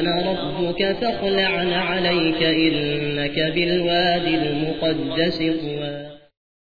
أنا ربك فاخلع عليك إنك بالواد المقدس طوى.